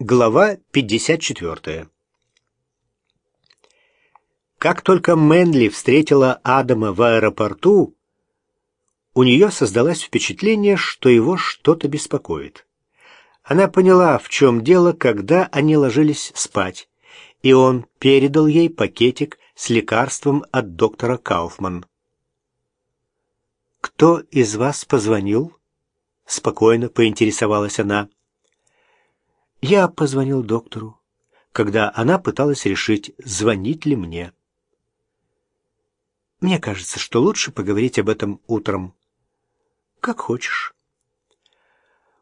Глава 54 Как только Мэнли встретила Адама в аэропорту, у нее создалось впечатление, что его что-то беспокоит. Она поняла, в чем дело, когда они ложились спать, и он передал ей пакетик с лекарством от доктора Кауфман. «Кто из вас позвонил?» — спокойно поинтересовалась она. Я позвонил доктору, когда она пыталась решить, звонить ли мне. Мне кажется, что лучше поговорить об этом утром. Как хочешь.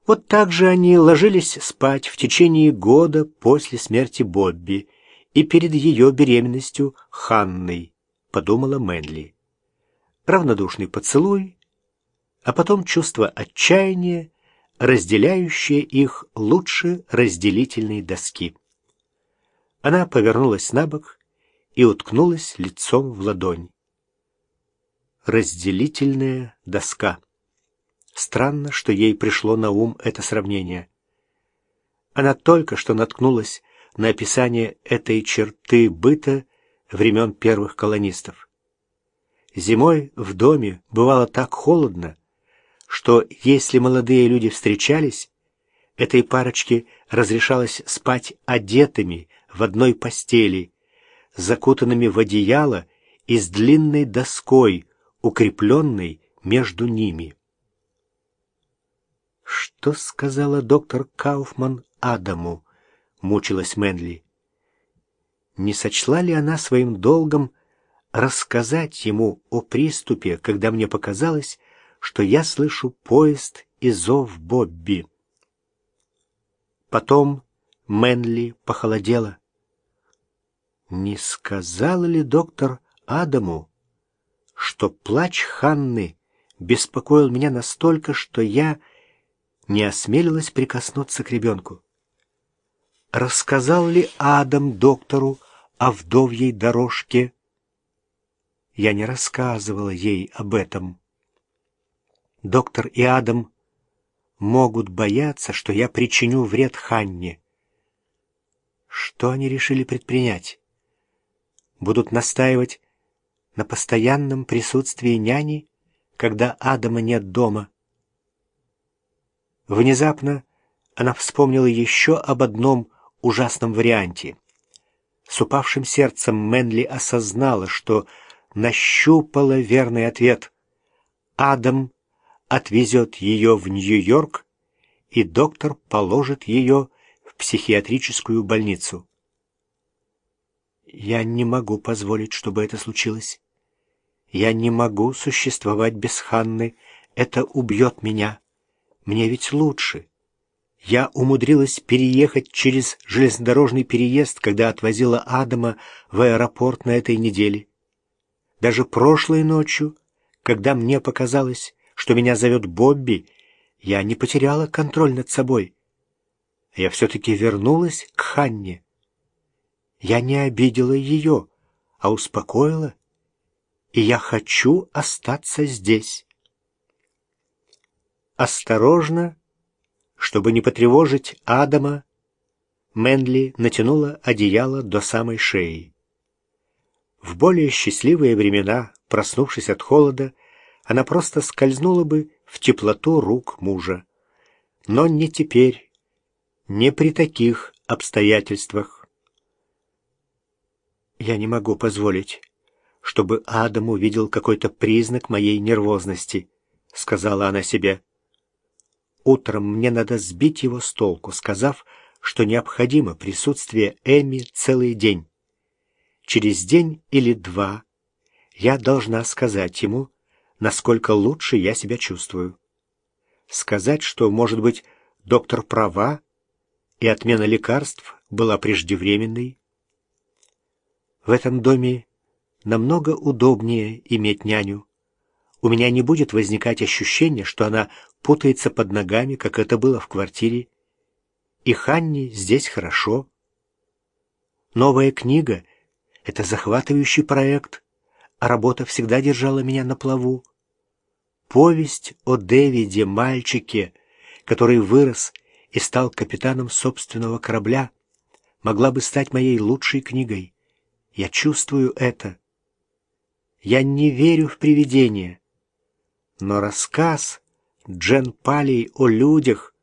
Вот так же они ложились спать в течение года после смерти Бобби и перед ее беременностью Ханной, подумала Мэнли. Равнодушный поцелуй, а потом чувство отчаяния разделяющее их лучше разделительной доски. Она повернулась на бок и уткнулась лицом в ладонь. Разделительная доска. Странно, что ей пришло на ум это сравнение. Она только что наткнулась на описание этой черты быта времен первых колонистов. Зимой в доме бывало так холодно, что если молодые люди встречались, этой парочке разрешалось спать одетыми в одной постели, закутанными в одеяло и с длинной доской, укрепленной между ними. «Что сказала доктор Кауфман Адаму?» — мучилась Мэнли. Не сочла ли она своим долгом рассказать ему о приступе, когда мне показалось, что я слышу поезд и зов Бобби. Потом Мэнли похолодела. Не сказал ли доктор Адаму, что плач Ханны беспокоил меня настолько, что я не осмелилась прикоснуться к ребенку? Рассказал ли Адам доктору о вдовьей дорожке? Я не рассказывала ей об этом доктор и Адам могут бояться, что я причиню вред Ханне. Что они решили предпринять? Будут настаивать на постоянном присутствии няни, когда Адама нет дома. Внезапно она вспомнила еще об одном ужасном варианте. С упавшим сердцем Мэнли осознала, что нащупала верный ответ. Адам отвезет ее в Нью-Йорк, и доктор положит ее в психиатрическую больницу. Я не могу позволить, чтобы это случилось. Я не могу существовать без Ханны. Это убьет меня. Мне ведь лучше. Я умудрилась переехать через железнодорожный переезд, когда отвозила Адама в аэропорт на этой неделе. Даже прошлой ночью, когда мне показалось, что меня зовет Бобби, я не потеряла контроль над собой. Я все-таки вернулась к Ханне. Я не обидела ее, а успокоила, и я хочу остаться здесь. Осторожно, чтобы не потревожить Адама, Мэнли натянула одеяло до самой шеи. В более счастливые времена, проснувшись от холода, она просто скользнула бы в теплоту рук мужа. Но не теперь, не при таких обстоятельствах. Я не могу позволить, чтобы Адам увидел какой-то признак моей нервозности, сказала она себе. Утром мне надо сбить его с толку, сказав, что необходимо присутствие Эми целый день. Через день или два я должна сказать ему, насколько лучше я себя чувствую. Сказать, что, может быть, доктор права, и отмена лекарств была преждевременной. В этом доме намного удобнее иметь няню. У меня не будет возникать ощущение, что она путается под ногами, как это было в квартире. И Ханни здесь хорошо. Новая книга — это захватывающий проект — а работа всегда держала меня на плаву. Повесть о Дэвиде, мальчике, который вырос и стал капитаном собственного корабля, могла бы стать моей лучшей книгой. Я чувствую это. Я не верю в привидения. Но рассказ Джен Палей о людях,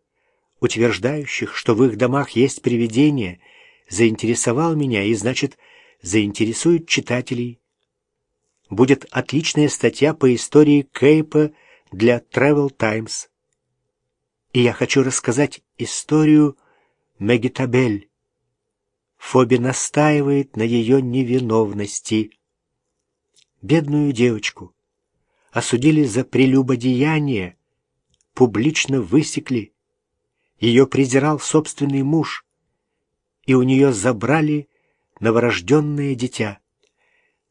утверждающих, что в их домах есть привидения, заинтересовал меня и, значит, заинтересует читателей. Будет отличная статья по истории Кейпа для Travel Times. И я хочу рассказать историю Мегитабель. Фоби настаивает на ее невиновности. Бедную девочку осудили за прелюбодеяние, публично высекли. Ее презирал собственный муж, и у нее забрали новорожденное дитя.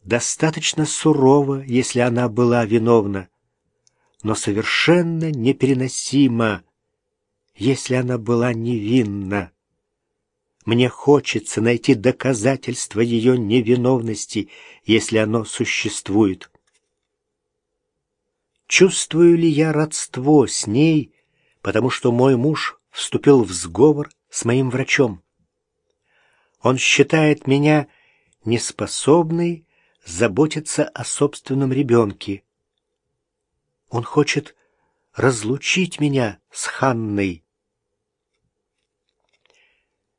Достаточно сурово, если она была виновна, но совершенно непереносимо, если она была невинна. Мне хочется найти доказательство ее невиновности, если оно существует. Чувствую ли я родство с ней, потому что мой муж вступил в сговор с моим врачом? Он считает меня неспособной заботиться о собственном ребенке. Он хочет разлучить меня с Ханной.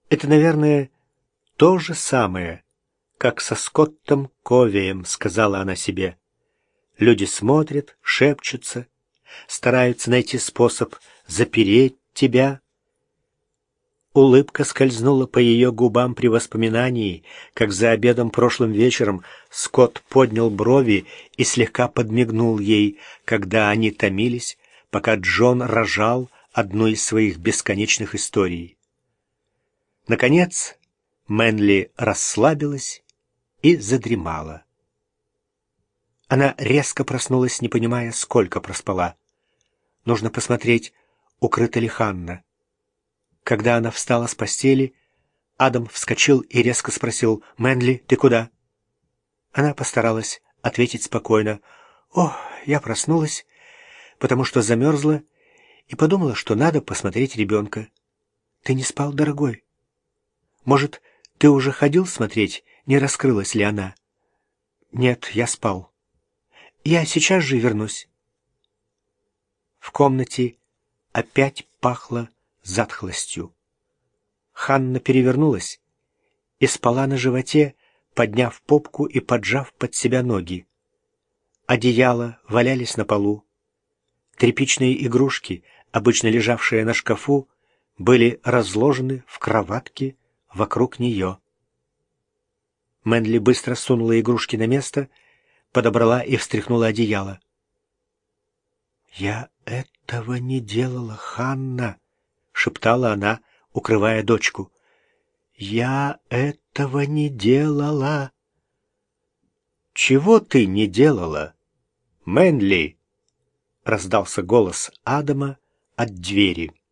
Это, наверное, то же самое, как со Скоттом Ковием, сказала она себе. Люди смотрят, шепчутся, стараются найти способ запереть тебя. Улыбка скользнула по ее губам при воспоминании, как за обедом прошлым вечером Скотт поднял брови и слегка подмигнул ей, когда они томились, пока Джон рожал одну из своих бесконечных историй. Наконец, Мэнли расслабилась и задремала. Она резко проснулась, не понимая, сколько проспала. Нужно посмотреть, укрыта ли Ханна. Когда она встала с постели, Адам вскочил и резко спросил, «Мэнли, ты куда?» Она постаралась ответить спокойно, «О, я проснулась, потому что замерзла и подумала, что надо посмотреть ребенка. Ты не спал, дорогой?» Может, ты уже ходил смотреть, не раскрылась ли она? Нет, я спал. Я сейчас же вернусь. В комнате опять пахло затхлостью. Ханна перевернулась и спала на животе, подняв попку и поджав под себя ноги. Одеяла валялись на полу. Тряпичные игрушки, обычно лежавшие на шкафу, были разложены в кроватке, вокруг нее. Мэнли быстро сунула игрушки на место, подобрала и встряхнула одеяло. «Я этого не делала, Ханна!» — шептала она, укрывая дочку. «Я этого не делала!» «Чего ты не делала, Мэнли?» — раздался голос Адама от двери.